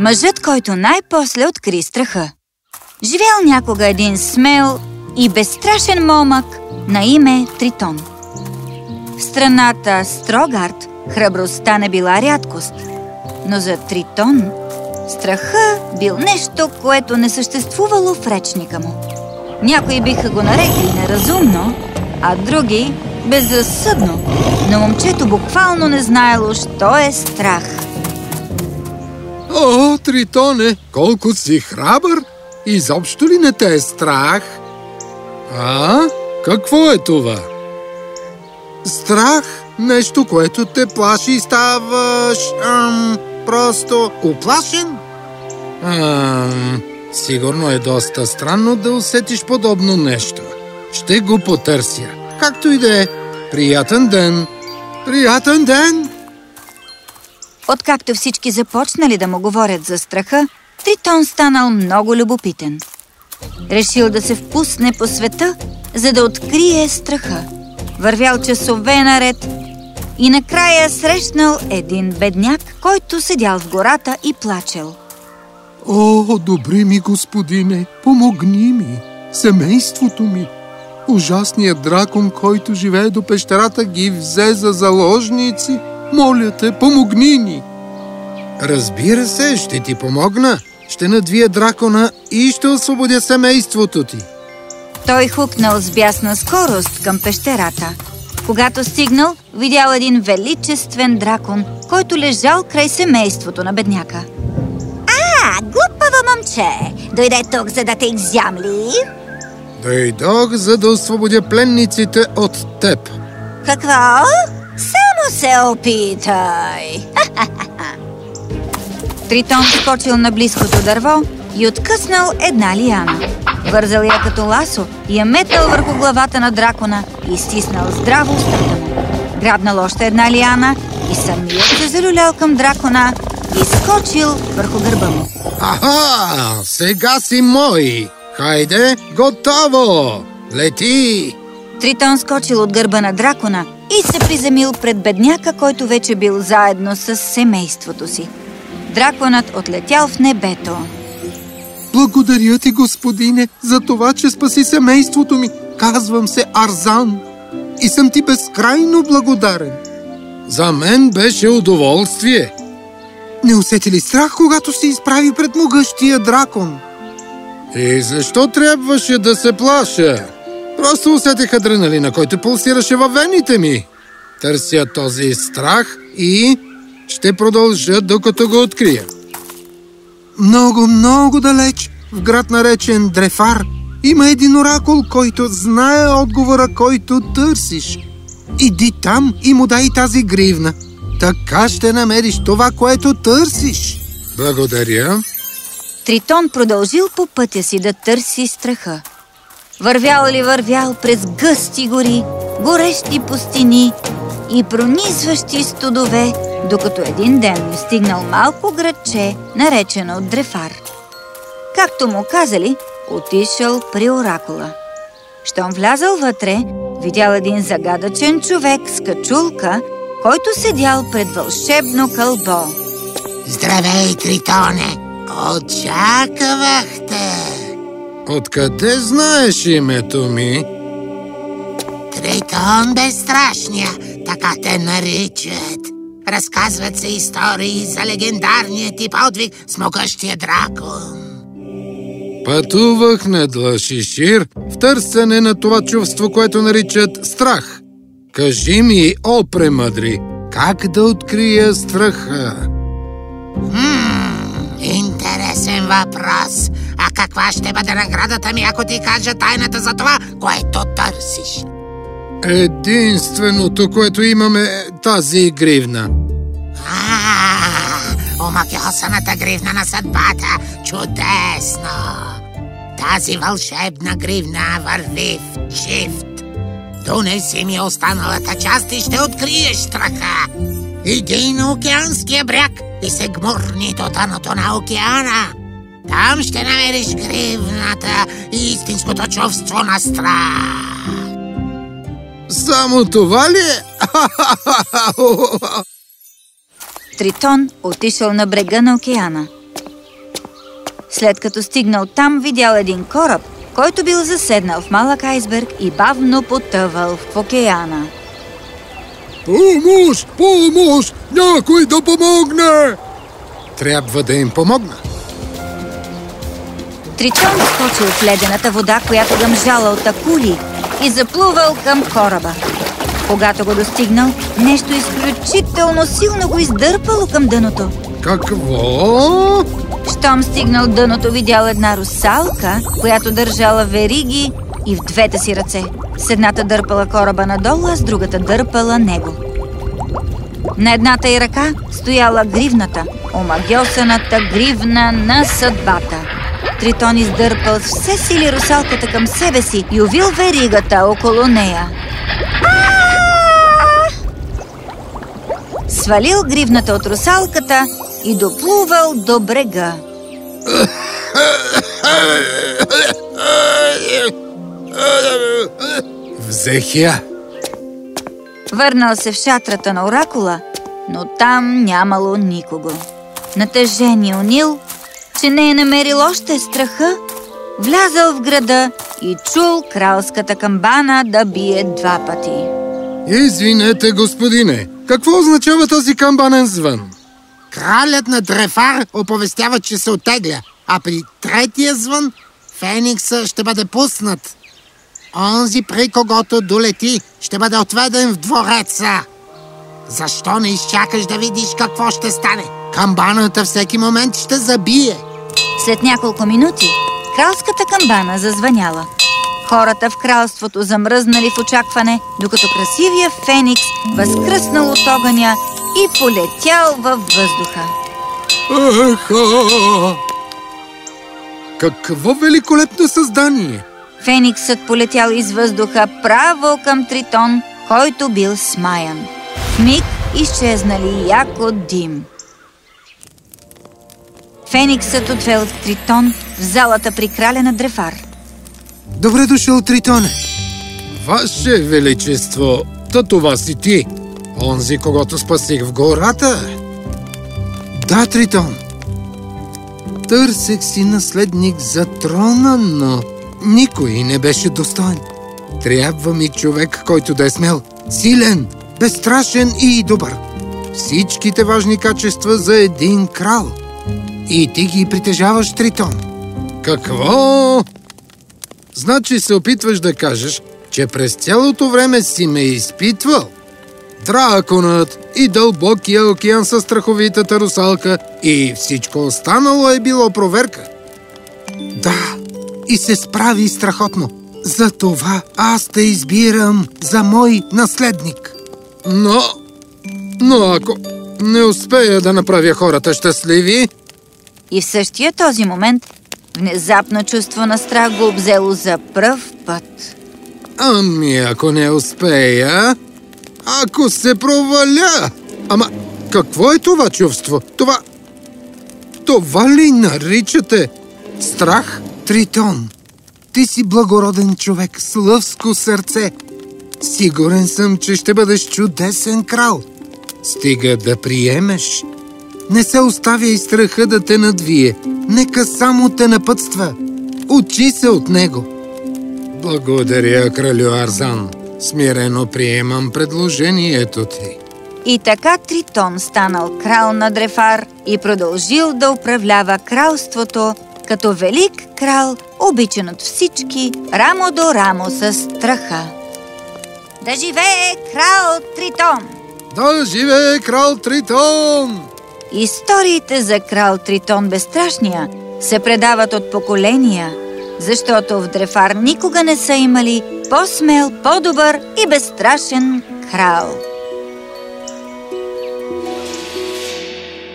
Мъжът, който най-после откри страха. Живял някога един смел и безстрашен момък на име Тритон. В страната Строгард храбростта не била рядкост, но за Тритон страха бил нещо, което не съществувало в речника му. Някои биха го нарекли неразумно, а други безразсъдно, но момчето буквално не знаело, що е страх. О, Тритоне, колко си храбър! Изобщо ли не те е страх? А? Какво е това? Страх? Нещо, което те плаши и ставаш... Ам, просто оплашен? Ам, сигурно е доста странно да усетиш подобно нещо. Ще го потърся. Както и да е. Приятен ден! Приятен ден! Откакто всички започнали да му говорят за страха, Тритон станал много любопитен. Решил да се впусне по света, за да открие страха. Вървял часове наред и накрая срещнал един бедняк, който седял в гората и плачел. О, добри ми господине, помогни ми, семейството ми. Ужасният дракон, който живее до пещерата, ги взе за заложници. Моля те, помогни ни! Разбира се, ще ти помогна. Ще надвия дракона и ще освободя семейството ти. Той хукнал с бясна скорост към пещерата. Когато стигнал, видял един величествен дракон, който лежал край семейството на бедняка. А, глупаво момче! Дойде тук, за да те изямли? Дойдох, за да освободя пленниците от теб. Какво? Се опитай! Тритон скочил на близкото дърво и откъснал една лияна. Вързал я като ласо и я метнал върху главата на дракона и стиснал здраво устата му. Грабнал още една лияна и самият се залюлял към дракона и скочил върху гърба му. Аха, сега си мой! Хайде, готово! Лети! Тритон скочил от гърба на дракона и се приземил пред бедняка, който вече бил заедно с семейството си. Драконът отлетял в небето. Благодаря ти, господине, за това, че спаси семейството ми. Казвам се Арзан и съм ти безкрайно благодарен. За мен беше удоволствие. Не усети ли страх, когато се изправи пред могъщия дракон? И защо трябваше да се плаша? Просто усетих адреналина, който пулсираше във вените ми. Търся този страх и ще продължа, докато го открия. Много, много далеч, в град наречен Дрефар, има един оракул, който знае отговора, който търсиш. Иди там и му дай тази гривна. Така ще намериш това, което търсиш. Благодаря. Тритон продължил по пътя си да търси страха. Вървял ли вървял през гъсти гори, горещи пустини и пронизващи студове, докато един ден стигнал малко градче, наречено Дрефар. Както му казали, отишъл при оракула. Щом влязал вътре, видял един загадъчен човек с качулка, който седял пред вълшебно кълбо. Здравей, Тритоне! Очаквахте! Откъде знаеш името ми? Тритон безстрашния, така те наричат. Разказват се истории за легендарния ти подвиг с могъщия дракон. Пътувах на Длашишир в търсене на това чувство, което наричат страх. Кажи ми, о премъдри, как да открия страха? Хм, интересен въпрос. А каква ще бъде наградата ми, ако ти кажа тайната за това, което търсиш? Единственото, което имаме е тази гривна. А, омагиосаната гривна на съдбата. Чудесно! Тази вълшебна гривна върви в чифт. Донеси ми останалата част и ще откриеш страха. Иди на океанския бряг и се гмурни до дъното на океана. Там ще намериш гривната и истинското чувство на страх. Само това ли е? Тритон отишъл на брега на океана. След като стигнал там, видял един кораб, който бил заседнал в малък айсберг и бавно потъвал в океана. Помощ! Помощ! Някой да помогне! Трябва да им помогна. Тритон скочил в ледената вода, която гъмжала от акули и заплувал към кораба. Когато го достигнал, нещо изключително силно го издърпало към дъното. Какво? Щом стигнал дъното, видял една русалка, която държала вериги и в двете си ръце. С едната дърпала кораба надолу, а с другата дърпала него. На едната й ръка стояла гривната, омагьосаната гривна на съдбата. Тритон издърпал с все сили русалката към себе си и увил веригата около нея. Свалил гривната от русалката и доплувал до брега. Взех я. Върнал се в шатрата на оракула, но там нямало никого. Натъжен и унил, че не е намерил още страха, влязал в града и чул кралската камбана да бие два пъти. Извинете, господине. Какво означава този камбанен звън? Кралят на Дрефар оповестява, че се отегля, а при третия звън Феникса ще бъде пуснат. Онзи, при когото долети, ще бъде отведен в двореца. Защо не изчакаш да видиш какво ще стане? Камбаната всеки момент ще забие. След няколко минути кралската камбана зазвъняла. Хората в кралството замръзнали в очакване, докато красивия Феникс възкръснал от огъня и полетял във въздуха. Еха! Какво великолепно създание! Фениксът полетял из въздуха право към Тритон, който бил смаян. В миг изчезнали яко дим. Фениксът отвел Тритон в залата при краля на Дрефар. Добре дошъл, Тритоне! Ваше Величество, та това си ти, онзи, когато спасих в гората. Да, Тритон. Търсех си наследник за трона, но никой не беше достоен. Трябва ми човек, който да е смел, силен, безстрашен и добър. Всичките важни качества за един крал. И ти ги притежаваш, Тритон. Какво? Значи се опитваш да кажеш, че през цялото време си ме изпитвал? Драконът и дълбокия океан с страховитата русалка и всичко останало е било проверка. Да, и се справи страхотно. Затова аз те избирам за мой наследник. Но, но ако не успея да направя хората щастливи, И в същия този момент внезапно чувство на страх го обзело за пръв път. ами ако не успея, ако се проваля. Ама какво е това чувство? Това... Това ли наричате страх? Тритон, ти си благороден човек с лъвско сърце. Сигурен съм, че ще бъдеш чудесен крал. Стига да приемеш. Не се оставяй страха да те надвие. Нека само те напътства. Учи се от него. Благодаря, кралю Арзан. Смирено приемам предложението ти. И така Тритон станал крал на Дрефар и продължил да управлява кралството като велик крал, обичан от всички, рамо до рамо с страха. Да живее крал Тритон! Да живее крал Тритон! Историите за крал Тритон Безстрашния се предават от поколения, защото в Дрефар никога не са имали по-смел, по-добър и безстрашен крал.